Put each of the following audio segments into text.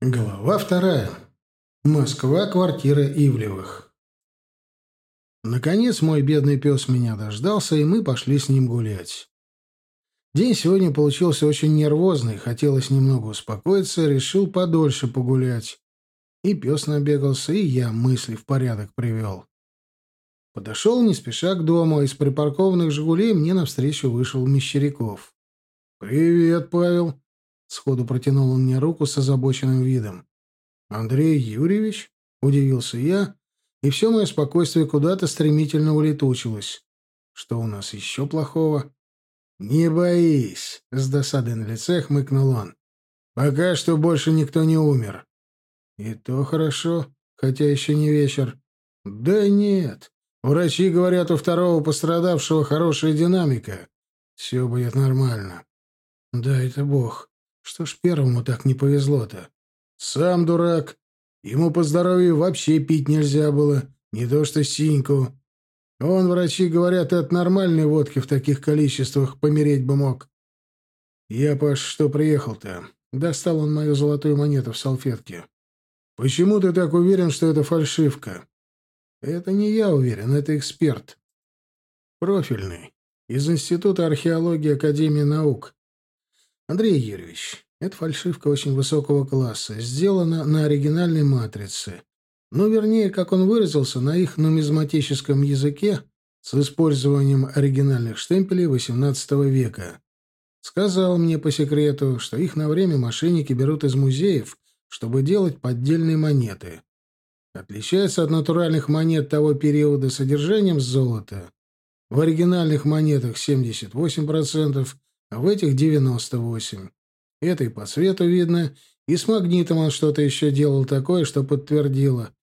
Глава вторая. Москва, квартира Ивлевых. Наконец мой бедный пес меня дождался, и мы пошли с ним гулять. День сегодня получился очень нервозный, хотелось немного успокоиться, решил подольше погулять. И пес набегался, и я мысли в порядок привел. Подошел не спеша к дому, а из припаркованных «Жигулей» мне навстречу вышел Мещеряков. «Привет, Павел!» Сходу протянул он мне руку с озабоченным видом. «Андрей Юрьевич?» — удивился я, и все мое спокойствие куда-то стремительно улетучилось. «Что у нас еще плохого?» «Не боись!» — с досадой на лице хмыкнул он. «Пока что больше никто не умер». «И то хорошо, хотя еще не вечер». «Да нет. Врачи говорят, у второго пострадавшего хорошая динамика. Все будет нормально». «Да, это бог. Что ж первому так не повезло-то? Сам дурак. Ему по здоровью вообще пить нельзя было, не то что синьку. Он, врачи говорят, от нормальной водки в таких количествах помереть бы мог. Я, Паш, что приехал-то? Достал он мою золотую монету в салфетке. Почему ты так уверен, что это фальшивка? Это не я уверен, это эксперт. Профильный. Из Института археологии Академии наук. Андрей Юрьевич, эта фальшивка очень высокого класса, сделана на оригинальной матрице. Ну, вернее, как он выразился, на их нумизматическом языке с использованием оригинальных штемпелей XVIII века. Сказал мне по секрету, что их на время мошенники берут из музеев, чтобы делать поддельные монеты. Отличается от натуральных монет того периода содержанием золота. В оригинальных монетах 78%, а в этих 98. Это и по свету видно, и с магнитом он что-то еще делал такое, что подтвердило.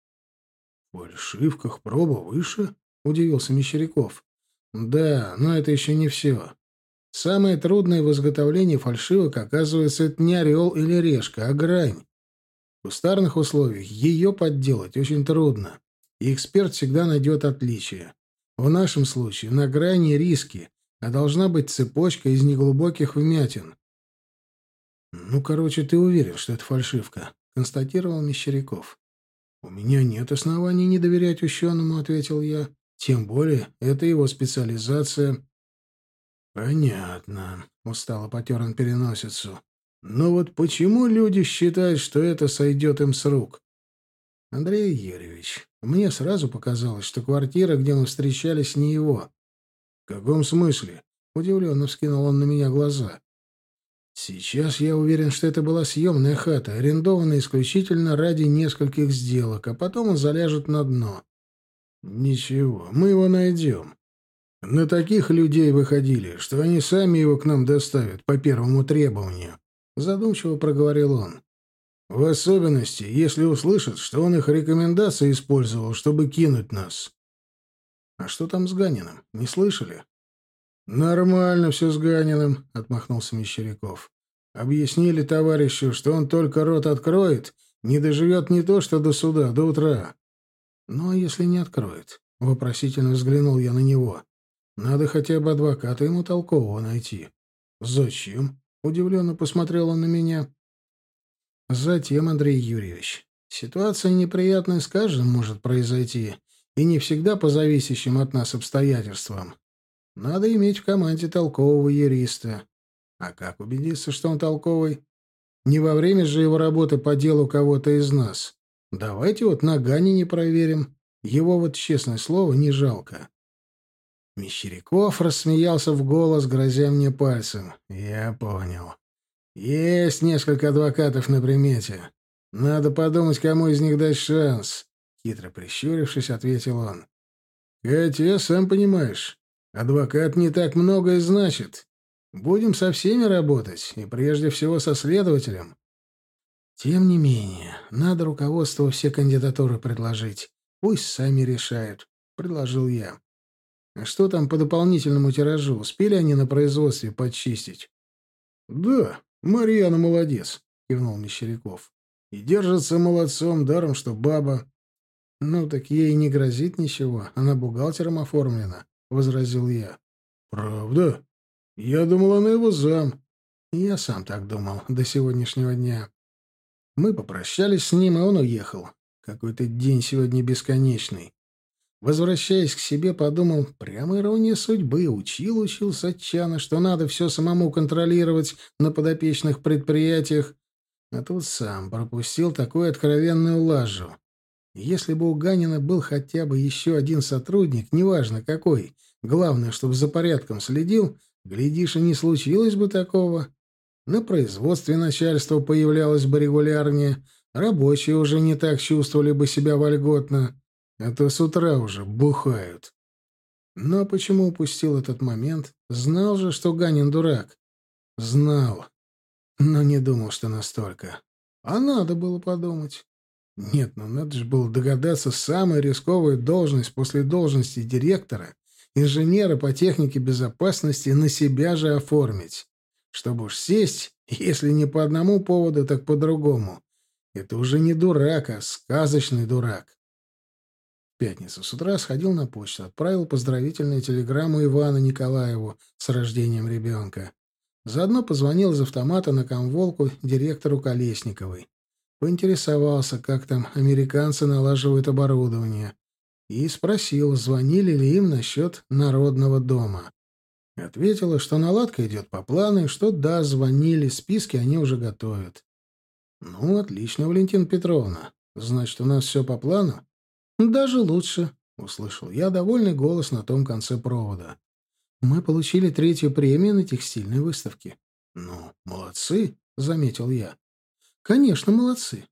— В фальшивках проба выше? — удивился Мещеряков. — Да, но это еще не все. Самое трудное в изготовлении фальшивок, оказывается, это не орел или решка, а грань. В кустарных условиях ее подделать очень трудно, и эксперт всегда найдет отличие. В нашем случае на грани риски, а должна быть цепочка из неглубоких вмятин. «Ну, короче, ты уверен, что это фальшивка?» — констатировал Мещеряков. «У меня нет оснований не доверять ученому», — ответил я. «Тем более, это его специализация». «Понятно», — устало потер он переносицу. «Но вот почему люди считают, что это сойдет им с рук?» «Андрей Юрьевич, мне сразу показалось, что квартира, где мы встречались, не его. «В каком смысле?» — удивленно вскинул он на меня глаза. «Сейчас я уверен, что это была съемная хата, арендованная исключительно ради нескольких сделок, а потом он заляжет на дно». «Ничего, мы его найдем. На таких людей выходили, что они сами его к нам доставят по первому требованию», — задумчиво проговорил он. «В особенности, если услышат, что он их рекомендации использовал, чтобы кинуть нас». «А что там с Ганиным? Не слышали?» «Нормально все с Ганиным», — отмахнулся Мещеряков. «Объяснили товарищу, что он только рот откроет, не доживет не то что до суда, до утра». «Ну, а если не откроет?» — вопросительно взглянул я на него. «Надо хотя бы адвоката ему толкового найти». «Зачем?» — удивленно посмотрел он на меня. «Затем, Андрей Юрьевич, ситуация неприятная с каждым может произойти, и не всегда по зависящим от нас обстоятельствам. Надо иметь в команде толкового юриста. А как убедиться, что он толковый? Не во время же его работы по делу кого-то из нас. Давайте вот на Гане не проверим. Его вот, честное слово, не жалко. Мещеряков рассмеялся в голос, грозя мне пальцем. Я понял. Есть несколько адвокатов на примете. Надо подумать, кому из них дать шанс. Хитро прищурившись, ответил он. «Хотя, сам понимаешь, адвокат не так многое значит. Будем со всеми работать, и прежде всего со следователем». «Тем не менее, надо руководству все кандидатуры предложить. Пусть сами решают», — предложил я. «А что там по дополнительному тиражу? Успели они на производстве подчистить?» «Да, Марьяна молодец», — кивнул Мещеряков. «И держится молодцом, даром что баба. «Ну, так ей не грозит ничего. Она бухгалтером оформлена», — возразил я. «Правда? Я думал, она его зам». «Я сам так думал до сегодняшнего дня». Мы попрощались с ним, и он уехал. Какой-то день сегодня бесконечный. Возвращаясь к себе, подумал, прямо ирония судьбы. Учил, учил Сатчана, что надо все самому контролировать на подопечных предприятиях. А тут сам пропустил такую откровенную лажу. Если бы у Ганина был хотя бы еще один сотрудник, неважно какой, главное, чтобы за порядком следил, глядишь, и не случилось бы такого. На производстве начальство появлялось бы регулярнее, рабочие уже не так чувствовали бы себя вольготно, а то с утра уже бухают. Но почему упустил этот момент? Знал же, что Ганин дурак. Знал. Но не думал, что настолько. А надо было подумать. Нет, ну надо же было догадаться самую рисковую должность после должности директора, инженера по технике безопасности на себя же оформить. Чтобы уж сесть, если не по одному поводу, так по другому. Это уже не дурак, а сказочный дурак. В пятницу с утра сходил на почту, отправил поздравительную телеграмму Ивану Николаеву с рождением ребенка. Заодно позвонил из автомата на комволку директору Колесниковой. Поинтересовался, как там американцы налаживают оборудование. И спросил, звонили ли им насчет народного дома. Ответила, что наладка идет по плану, и что да, звонили, списки они уже готовят. «Ну, отлично, Валентина Петровна. Значит, у нас все по плану?» «Даже лучше», — услышал я довольный голос на том конце провода. Мы получили третью премию на текстильной выставке. Ну, молодцы, заметил я. Конечно, молодцы.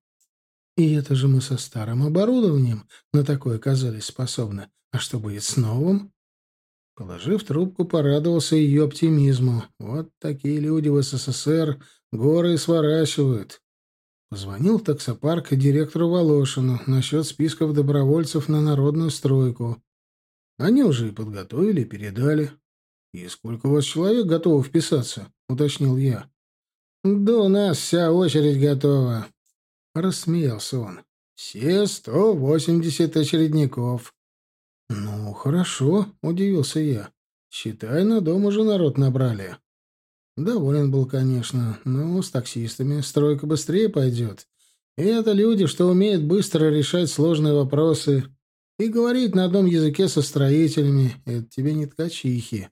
И это же мы со старым оборудованием на такое оказались способны. А что будет с новым? Положив трубку, порадовался ее оптимизму. Вот такие люди в СССР горы сворачивают. Позвонил в таксопарк директору Волошину насчет списков добровольцев на народную стройку. Они уже и подготовили, передали. «И сколько у вас человек готово вписаться?» — уточнил я. «Да у нас вся очередь готова», — рассмеялся он. «Все сто восемьдесят очередников». «Ну, хорошо», — удивился я. «Считай, на дом уже народ набрали». Доволен был, конечно, но с таксистами стройка быстрее пойдет. И это люди, что умеют быстро решать сложные вопросы и говорить на одном языке со строителями. Это тебе не ткачихи.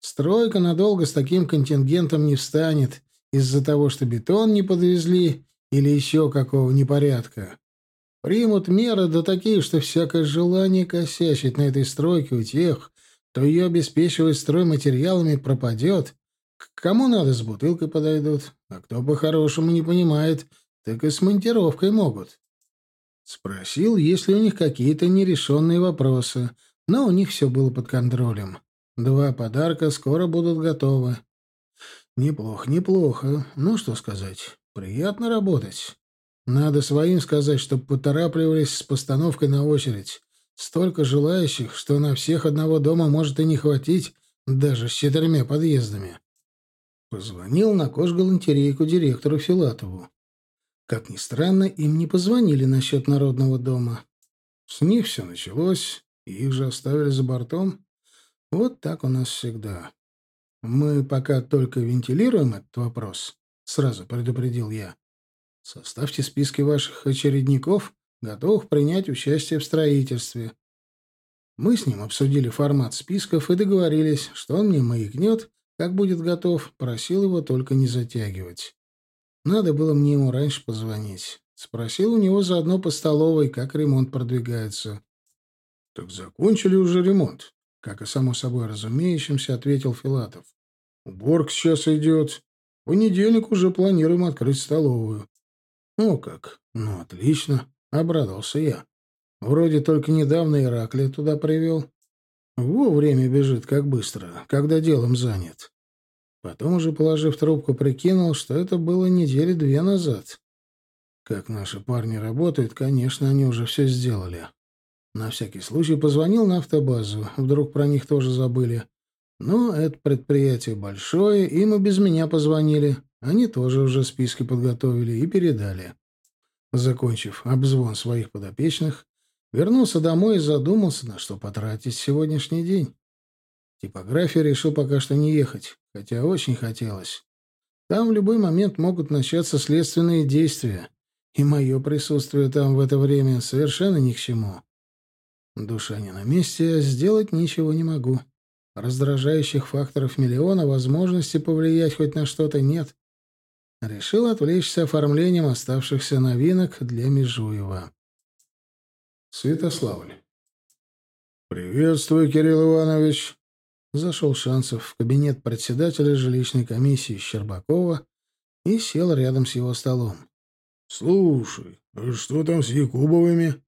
Стройка надолго с таким контингентом не встанет из-за того, что бетон не подвезли или еще какого непорядка. Примут меры да такие, что всякое желание косячить на этой стройке у тех, кто ее обеспечивает стройматериалами, пропадет. К кому надо с бутылкой подойдут, а кто по-хорошему не понимает, так и с монтировкой могут. Спросил, есть ли у них какие-то нерешенные вопросы, но у них все было под контролем. Два подарка скоро будут готовы. Неплохо, неплохо. Ну, что сказать. Приятно работать. Надо своим сказать, чтобы поторапливались с постановкой на очередь. Столько желающих, что на всех одного дома может и не хватить, даже с четырьмя подъездами. Позвонил на кожгалантерейку директору Филатову. Как ни странно, им не позвонили насчет народного дома. С них все началось, их же оставили за бортом. Вот так у нас всегда. Мы пока только вентилируем этот вопрос, сразу предупредил я. Составьте списки ваших очередников, готовых принять участие в строительстве. Мы с ним обсудили формат списков и договорились, что он мне маякнет, как будет готов, просил его только не затягивать. Надо было мне ему раньше позвонить. Спросил у него заодно по столовой, как ремонт продвигается. — Так закончили уже ремонт. Как и само собой разумеющимся, ответил Филатов. Уборка сейчас идет. В понедельник уже планируем открыть столовую. О как! Ну, отлично. Обрадовался я. Вроде только недавно Ираклия туда привел. Во время бежит как быстро, когда делом занят. Потом уже, положив трубку, прикинул, что это было недели две назад. Как наши парни работают, конечно, они уже все сделали. На всякий случай позвонил на автобазу. Вдруг про них тоже забыли. Но это предприятие большое, им и без меня позвонили. Они тоже уже списки подготовили и передали. Закончив обзвон своих подопечных, вернулся домой и задумался, на что потратить сегодняшний день. Типография решил пока что не ехать, хотя очень хотелось. Там в любой момент могут начаться следственные действия, и мое присутствие там в это время совершенно ни к чему. Душа не на месте, сделать ничего не могу. Раздражающих факторов миллиона, возможности повлиять хоть на что-то нет. Решил отвлечься оформлением оставшихся новинок для Межуева. Святославль. «Приветствую, Кирилл Иванович!» Зашел Шансов в кабинет председателя жилищной комиссии Щербакова и сел рядом с его столом. «Слушай, а что там с Якубовыми?»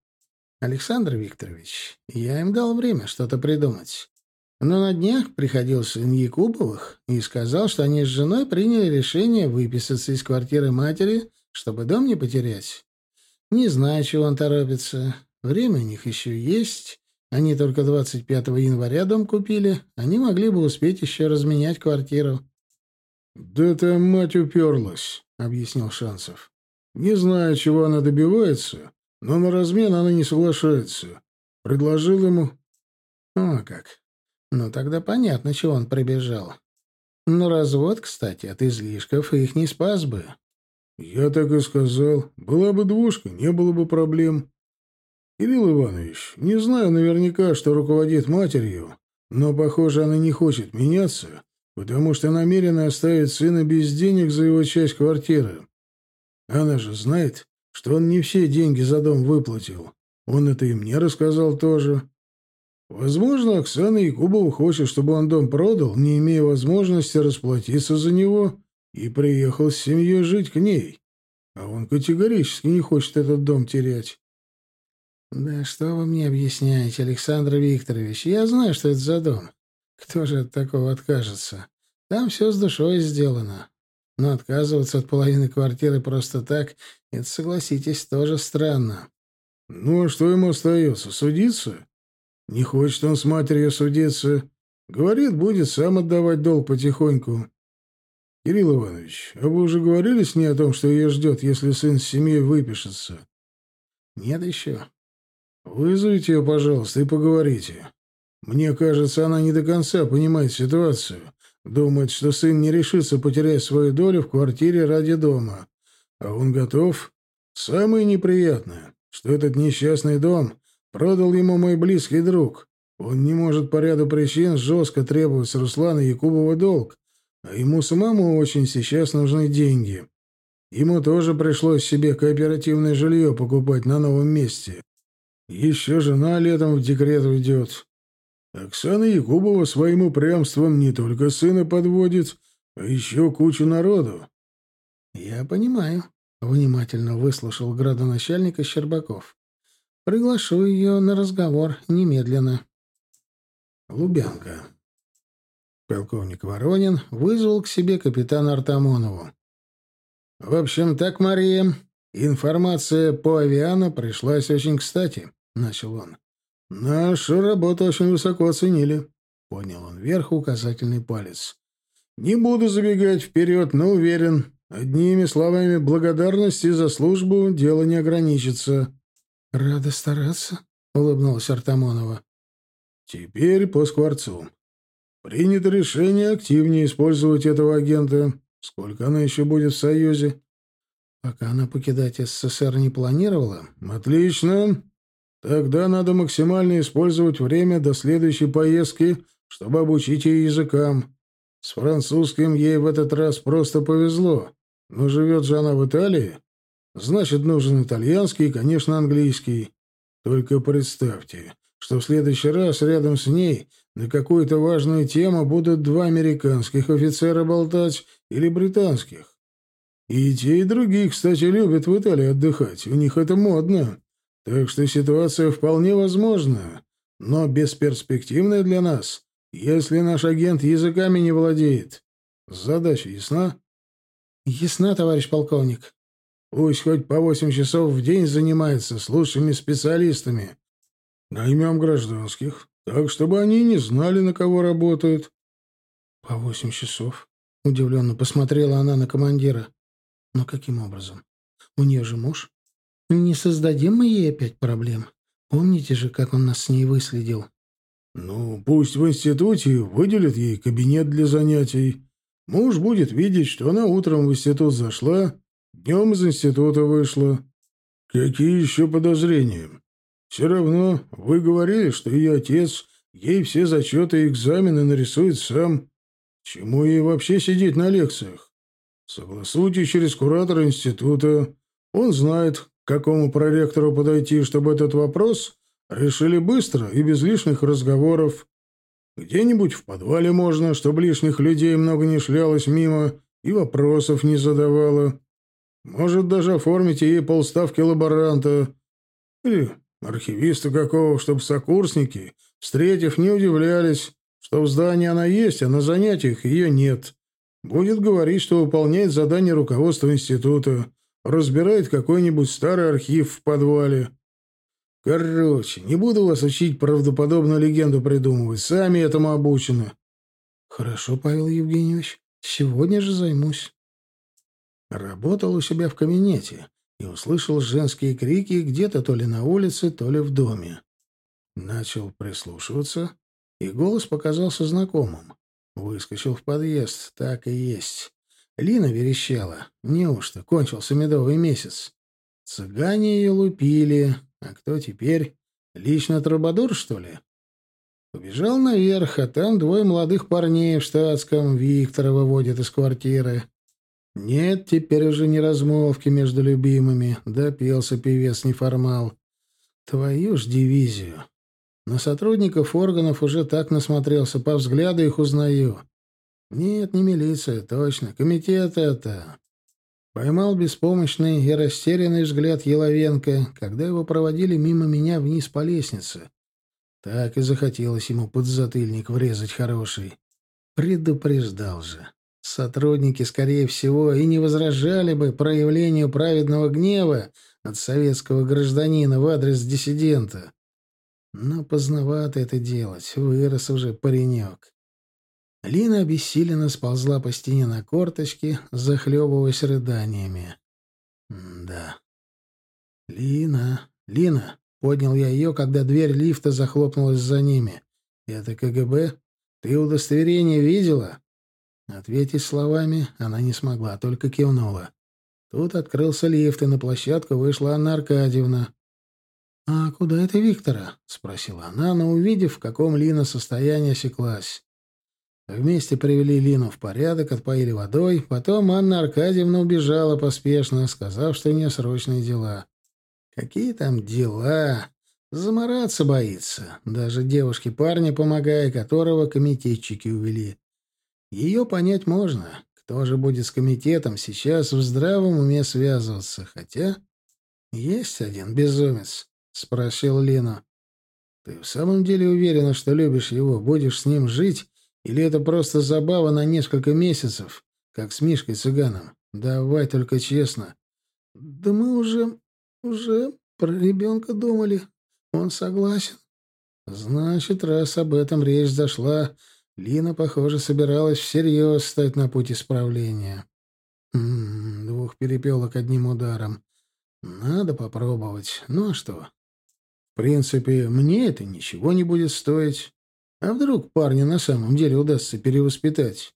«Александр Викторович, я им дал время что-то придумать. Но на днях приходил сын Якубовых и сказал, что они с женой приняли решение выписаться из квартиры матери, чтобы дом не потерять. Не знаю, чего он торопится. Время у них еще есть. Они только 25 января дом купили. Они могли бы успеть еще разменять квартиру». «Да там мать уперлась», — объяснил Шансов. Не знаю, чего она добивается, но на размен она не соглашается. Предложил ему... О, как. Ну, тогда понятно, чего он прибежал. Но развод, кстати, от излишков их не спас бы. Я так и сказал. Была бы двушка, не было бы проблем. Кирилл Иванович, не знаю наверняка, что руководит матерью, но, похоже, она не хочет меняться, потому что намерена оставить сына без денег за его часть квартиры. Она же знает, что он не все деньги за дом выплатил. Он это и мне рассказал тоже. Возможно, Оксана Якубова хочет, чтобы он дом продал, не имея возможности расплатиться за него, и приехал с семьей жить к ней. А он категорически не хочет этот дом терять. «Да что вы мне объясняете, Александр Викторович? Я знаю, что это за дом. Кто же от такого откажется? Там все с душой сделано. Но отказываться от половины квартиры просто так, это, согласитесь, тоже странно. Ну, а что ему остается? Судиться? Не хочет он с матерью судиться. Говорит, будет сам отдавать долг потихоньку. Кирилл Иванович, а вы уже говорили с ней о том, что ее ждет, если сын с семьей выпишется? Нет еще. Вызовите ее, пожалуйста, и поговорите. Мне кажется, она не до конца понимает ситуацию. Думает, что сын не решится потерять свою долю в квартире ради дома. А он готов. Самое неприятное, что этот несчастный дом продал ему мой близкий друг. Он не может по ряду причин жестко требовать с Руслана Якубова долг, а ему самому очень сейчас нужны деньги. Ему тоже пришлось себе кооперативное жилье покупать на новом месте. Еще жена летом в декрет уйдет. Оксана Якубова своим упрямством не только сына подводит, а еще кучу народу. — Я понимаю, — внимательно выслушал градоначальника Щербаков. — Приглашу ее на разговор немедленно. Лубянка. Полковник Воронин вызвал к себе капитана Артамонову. — В общем, так, Мария, информация по авиану пришлась очень кстати, — начал он. «Нашу работу очень высоко оценили», — понял он вверх указательный палец. «Не буду забегать вперед, но уверен, одними словами благодарности за службу дело не ограничится». «Рада стараться», — улыбнулась Артамонова. «Теперь по скворцу. Принято решение активнее использовать этого агента. Сколько она еще будет в Союзе?» «Пока она покидать СССР не планировала». «Отлично. Тогда надо максимально использовать время до следующей поездки, чтобы обучить ее языкам. С французским ей в этот раз просто повезло. Но живет же она в Италии. Значит, нужен итальянский и, конечно, английский. Только представьте, что в следующий раз рядом с ней на какую-то важную тему будут два американских офицера болтать или британских. И те, и другие, кстати, любят в Италии отдыхать. У них это модно. Так что ситуация вполне возможна, но бесперспективная для нас, если наш агент языками не владеет. Задача ясна? Ясна, товарищ полковник. Пусть хоть по восемь часов в день занимается с лучшими специалистами. Наймем гражданских, так, чтобы они не знали, на кого работают. По восемь часов? Удивленно посмотрела она на командира. Но каким образом? У нее же муж. Не создадим мы ей опять проблем. Помните же, как он нас с ней выследил? Ну, пусть в институте выделят ей кабинет для занятий. Муж будет видеть, что она утром в институт зашла, днем из института вышла. «Какие еще подозрения? Все равно вы говорили, что ее отец ей все зачеты и экзамены нарисует сам. Чему ей вообще сидеть на лекциях? Согласуйте через куратора института. Он знает, к какому проректору подойти, чтобы этот вопрос решили быстро и без лишних разговоров. Где-нибудь в подвале можно, чтобы лишних людей много не шлялось мимо и вопросов не задавало. Может, даже оформите ей полставки лаборанта. Или архивиста какого, чтобы сокурсники, встретив, не удивлялись, что в здании она есть, а на занятиях ее нет. Будет говорить, что выполняет задание руководства института, разбирает какой-нибудь старый архив в подвале. Короче, не буду вас учить правдоподобную легенду придумывать, сами этому обучены. Хорошо, Павел Евгеньевич, сегодня же займусь. Работал у себя в кабинете и услышал женские крики где-то то ли на улице, то ли в доме. Начал прислушиваться, и голос показался знакомым. Выскочил в подъезд, так и есть. Лина верещала. Неужто кончился медовый месяц? Цыгане ее лупили. А кто теперь? Лично Трубадур, что ли? Побежал наверх, а там двое молодых парней в штатском Виктора выводят из квартиры. Нет теперь уже не размолвки между любимыми. Допился певец-неформал. Твою ж дивизию. На сотрудников органов уже так насмотрелся, по взгляду их узнаю. Нет, не милиция, точно. Комитет это. Поймал беспомощный и растерянный взгляд Еловенко, когда его проводили мимо меня вниз по лестнице. Так и захотелось ему подзатыльник врезать хороший. Предупреждал же. Сотрудники, скорее всего, и не возражали бы проявлению праведного гнева от советского гражданина в адрес диссидента. Но поздновато это делать, вырос уже паренек. Лина обессиленно сползла по стене на корточки, захлебываясь рыданиями. да. «Лина, Лина!» — поднял я ее, когда дверь лифта захлопнулась за ними. «Это КГБ? Ты удостоверение видела?» Ответить словами она не смогла, только кивнула. Тут открылся лифт, и на площадку вышла Анна Аркадьевна. «А куда это Виктора?» — спросила она, но, увидев, в каком Лина состоянии, осеклась. Вместе привели Лину в порядок, отпоили водой. Потом Анна Аркадьевна убежала поспешно, сказав, что у нее срочные дела. Какие там дела? Замораться боится. Даже девушке парня, помогая, которого комитетчики увели. Ее понять можно. Кто же будет с комитетом сейчас в здравом уме связываться? Хотя есть один безумец, — спросил Лена. Ты в самом деле уверена, что любишь его, будешь с ним жить, или это просто забава на несколько месяцев, как с Мишкой Цыганом? Давай только честно. Да мы уже... уже про ребенка думали. Он согласен. Значит, раз об этом речь зашла, Лина, похоже, собиралась всерьез стать на путь исправления. М-м, двух перепелок одним ударом. Надо попробовать. Ну а что? В принципе, мне это ничего не будет стоить. А вдруг парня на самом деле удастся перевоспитать?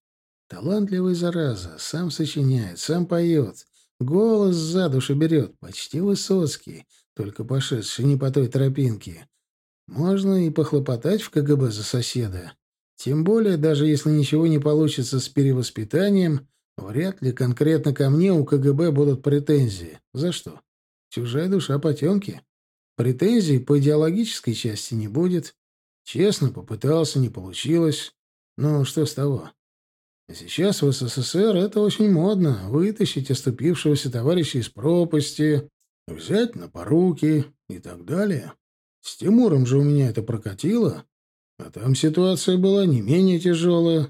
Талантливый зараза, сам сочиняет, сам поет, голос за душу берет, почти Высоцкий, только пошедший не по той тропинке. Можно и похлопотать в КГБ за соседа. Тем более, даже если ничего не получится с перевоспитанием, вряд ли конкретно ко мне у КГБ будут претензии. За что? Чужая душа потемки. Претензий по идеологической части не будет. Честно попытался, не получилось. Ну, что с того? Сейчас в СССР это очень модно — вытащить оступившегося товарища из пропасти, взять на поруки и так далее. С Тимуром же у меня это прокатило. А там ситуация была не менее тяжелая.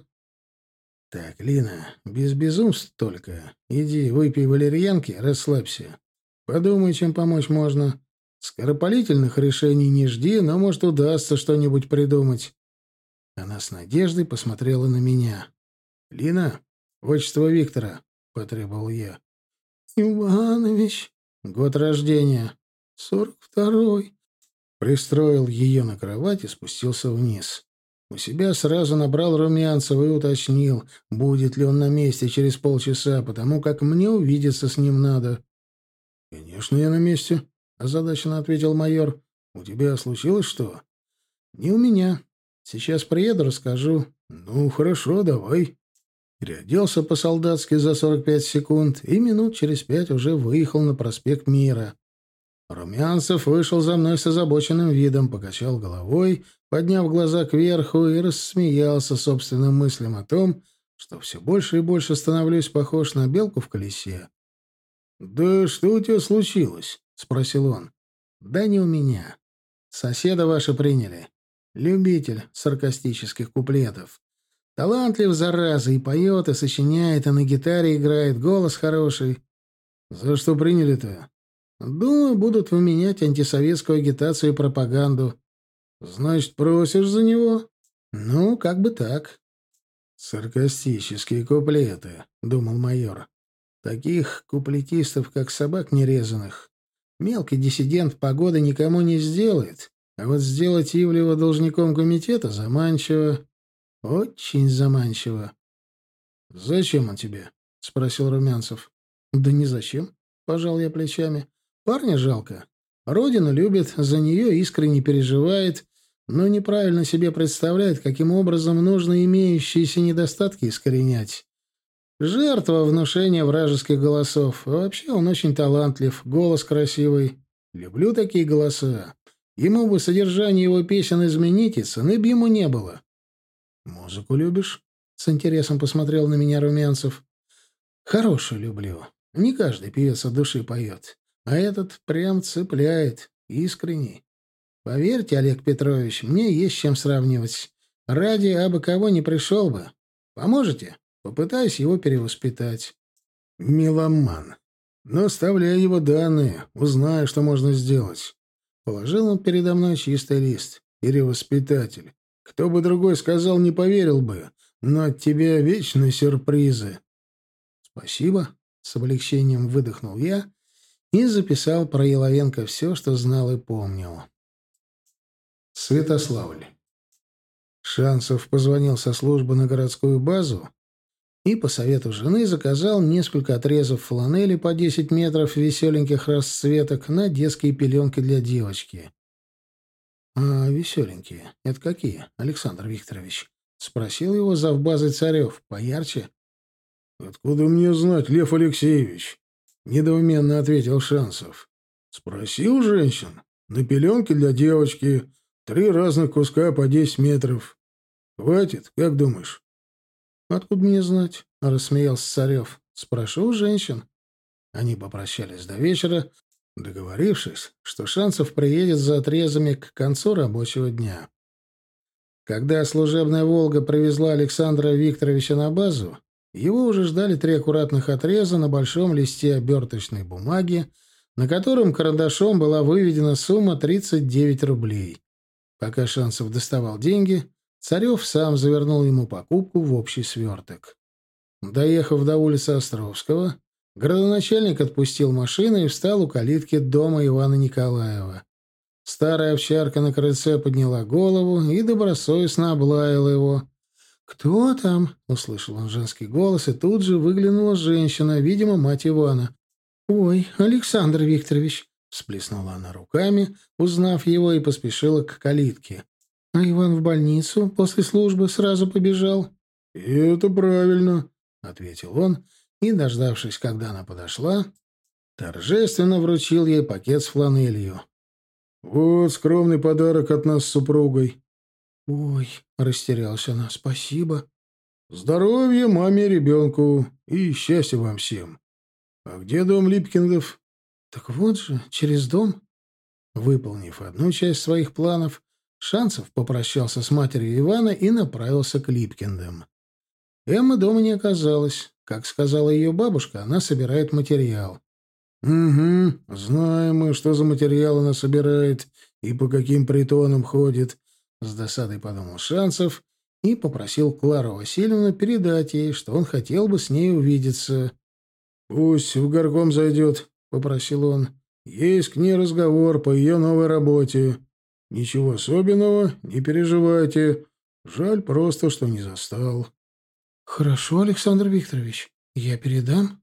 Так, Лина, без безумств только. Иди, выпей валерьянки, расслабься. Подумай, чем помочь можно. Скоропалительных решений не жди, но, может, удастся что-нибудь придумать. Она с надеждой посмотрела на меня. «Лина, отчество Виктора», — потребовал я. «Иванович». «Год рождения». «Сорок второй». Пристроил ее на кровать и спустился вниз. У себя сразу набрал Румянцева и уточнил, будет ли он на месте через полчаса, потому как мне увидеться с ним надо. «Конечно, я на месте», — озадаченно ответил майор. «У тебя случилось что?» «Не у меня. Сейчас приеду, расскажу». «Ну, хорошо, давай». Переоделся по-солдатски за 45 секунд и минут через пять уже выехал на проспект Мира. Румянцев вышел за мной с озабоченным видом, покачал головой, подняв глаза кверху и рассмеялся собственным мыслям о том, что все больше и больше становлюсь похож на белку в колесе. «Да что у тебя случилось?» — спросил он. «Да не у меня. Соседа ваши приняли. Любитель саркастических куплетов. Талантлив, зараза, и поет, и сочиняет, и на гитаре играет, голос хороший. За что приняли-то? Думаю, будут выменять антисоветскую агитацию и пропаганду. Значит, просишь за него? Ну, как бы так. Саркастические куплеты, думал майор. Таких куплетистов, как собак нерезанных. Мелкий диссидент погоды никому не сделает, а вот сделать Ивлева должником комитета заманчиво. Очень заманчиво. «Зачем он тебе?» — спросил Румянцев. «Да не зачем», — пожал я плечами. «Парня жалко. Родину любит, за нее искренне переживает, но неправильно себе представляет, каким образом нужно имеющиеся недостатки искоренять. Жертва внушения вражеских голосов. А вообще он очень талантлив, голос красивый. Люблю такие голоса. Ему бы содержание его песен изменить, и цены бы ему не было. «Музыку любишь?» — с интересом посмотрел на меня Румянцев. «Хорошую люблю. Не каждый певец от души поет. А этот прям цепляет. Искренний. Поверьте, Олег Петрович, мне есть чем сравнивать. Ради абы кого не пришел бы. Поможете? Попытаюсь его перевоспитать». «Меломан. Но оставляй его данные. Узнаю, что можно сделать». Положил он передо мной чистый лист. «Перевоспитатель. Кто бы другой сказал, не поверил бы. Но от тебя вечные сюрпризы. Спасибо. С облегчением выдохнул я и записал про Еловенко все, что знал и помнил. Святославль. Шансов позвонил со службы на городскую базу и по совету жены заказал несколько отрезов фланели по 10 метров веселеньких расцветок на детские пеленки для девочки. «А веселенькие? Это какие, Александр Викторович?» — спросил его завбазы Царев. «Поярче?» «Откуда мне знать, Лев Алексеевич?» — недоуменно ответил Шансов. «Спросил женщин. На пеленке для девочки. Три разных куска по десять метров. Хватит, как думаешь?» «Откуда мне знать?» — рассмеялся Царев. «Спрошу женщин». Они попрощались до вечера, договорившись, что Шансов приедет за отрезами к концу рабочего дня. Когда служебная «Волга» привезла Александра Викторовича на базу, его уже ждали три аккуратных отреза на большом листе оберточной бумаги, на котором карандашом была выведена сумма 39 рублей. Пока Шансов доставал деньги, Царев сам завернул ему покупку в общий сверток. Доехав до улицы Островского, Городоначальник отпустил машину и встал у калитки дома Ивана Николаева. Старая овчарка на крыльце подняла голову и добросовестно облаяла его. «Кто там?» — услышал он женский голос, и тут же выглянула женщина, видимо, мать Ивана. «Ой, Александр Викторович!» — всплеснула она руками, узнав его, и поспешила к калитке. «А Иван в больницу после службы сразу побежал?» «И это правильно», — ответил он, — и, дождавшись, когда она подошла, торжественно вручил ей пакет с фланелью. «Вот скромный подарок от нас с супругой». «Ой», — растерялась она, — «спасибо». «Здоровья маме и ребенку, и счастья вам всем. А где дом Липкиндов?» «Так вот же, через дом». Выполнив одну часть своих планов, Шанцев попрощался с матерью Ивана и направился к Липкиндам. Эммы дома не оказалось. Как сказала ее бабушка, она собирает материал. «Угу, знаем мы, что за материал она собирает и по каким притонам ходит», — с досадой подумал Шанцев и попросил Клару Васильевну передать ей, что он хотел бы с ней увидеться. «Пусть в горком зайдет», — попросил он. «Есть к ней разговор по ее новой работе. Ничего особенного, не переживайте. Жаль просто, что не застал». «Хорошо, Александр Викторович, я передам».